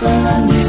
vernie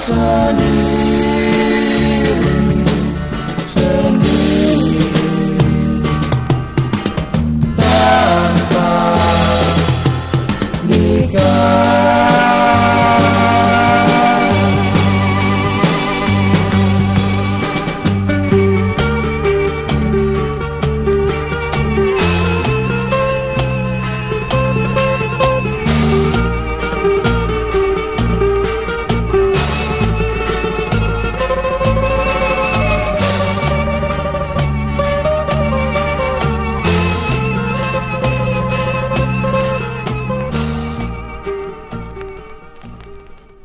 sunny